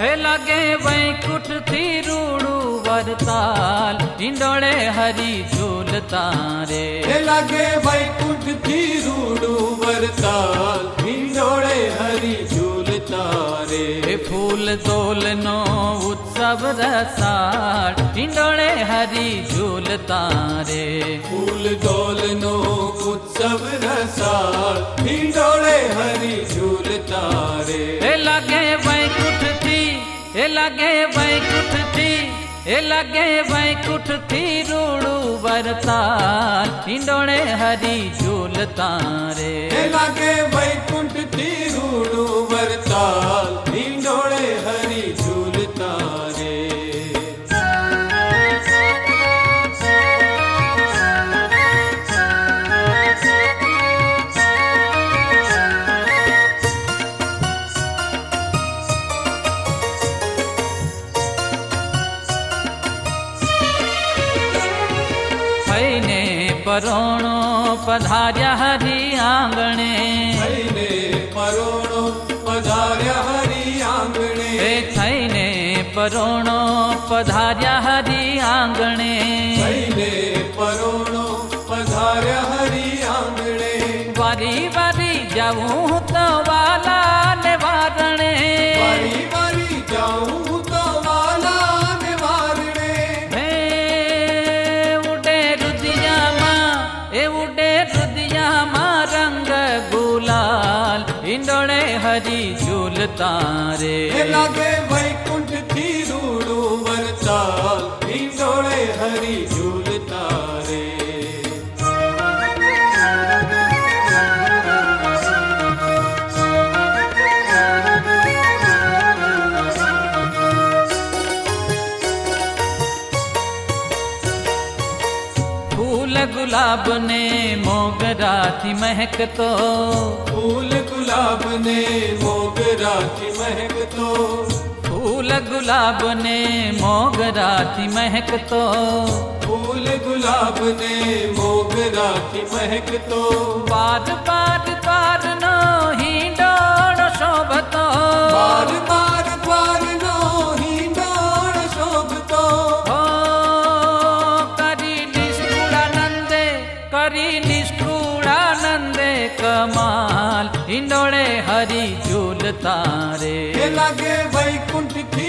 हे लगे वैकुठ थी रूड़ू वरताल इंदोड़े हरी झूल तारे। हे लगे वैकुठ थी रूड़ू वरताल इंदोड़े हरी झूल तारे। हे फूल तोलनो उत्सव रसाल इंदोड़े हरी झूल तारे। फूल तोलनो उत्सव रसाल इंदोड़े हरी लगे वैकुठ थी रूड़ू बरतार हिंडोणे हरी झूल तारे। लगे वैकुंठ थी रूड़ू बरताल हिंडोणे हरी પરોણો પધાર્યા હરી આંગણે થઈને પરોણો પધાર્યા હરી આંગણે એ થઈને પરોણો પધાર્યા હરી આંગણે થઈને પરોણો પધાર્યા હરી આંગણે વારી વારી જાઉં તો વાલા झूल तारे। फूल गुलाब ने मोगरा की महक तो। फूल गुलाब ने मोगरा की महक तो। फूल गुलाब ने मोगरा की महक तो। फूल गुलाब ने मोगरा की महक तो। बार बार तार हरि निष्कृणानंद कमाल इंदोड़े हरि झूलता रे लगे वैकुंठ की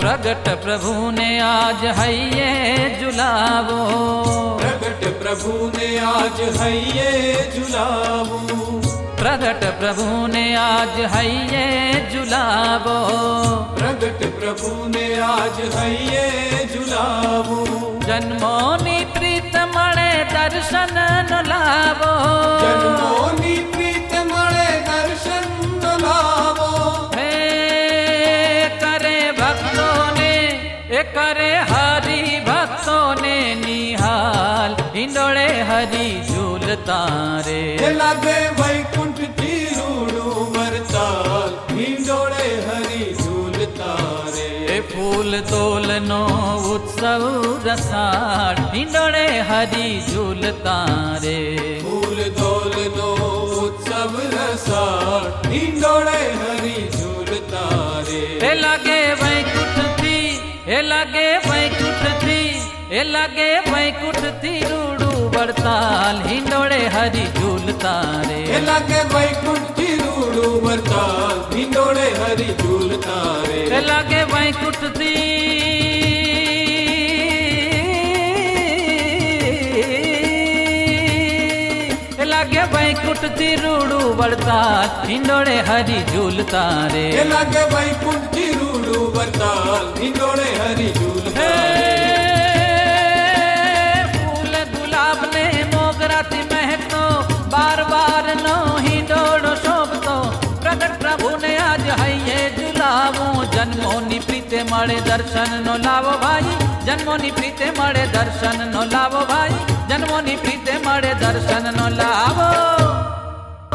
प्रगट प्रभु ने आज है ये जुलावो। प्रगट प्रभु ने आज है ये जुलावो। प्रगट प्रभु ने आज है ये जुलावो। प्रगट प्रभु ने आज है ये जुलावो प्रीत मणे दर्शन नुलावो जन्मो करे हरी भक्तों ने निहाल। इंदोड़े हरी झूल तारे। लगे वैकुंठ की रूड़ू मरताल इंदोड़े हरि झूलता रे फूल तोलनो उत्सव रसाड़ इंदोड़े हरी झूल तारे। फूल तोलनो उत्सव रसाड़ इंदोड़े ए लागे वैकुंठ थी ए लागे वैकुंठ थी रूडू बड़ताल हिंडोड़े हरी झूलता रे ए लागे वैकुंठ थी रूडू बड़ताल हिंडोड़े हरी झूलता रे ए लागे वैकुंठ थी लागे वैकुंठ तिरुड़ू बड़ता हिंडोड़े हरी झूलता रे लागे वैकुंठ तिरुड़ू झूलू बरताल निचोड़े हरी झूल फूल गुलाब ने मोगरा बार बार नो ही डोड़ो शोभ तो प्रगट प्रभु ने आज है ये जुलावो, जन्मो नी मड़े दर्शन नो लावो भाई। जन्मो नी प्रीते मड़े दर्शन नो लावो भाई। जन्मो नी प्रीते मड़े दर्शन नो लावो।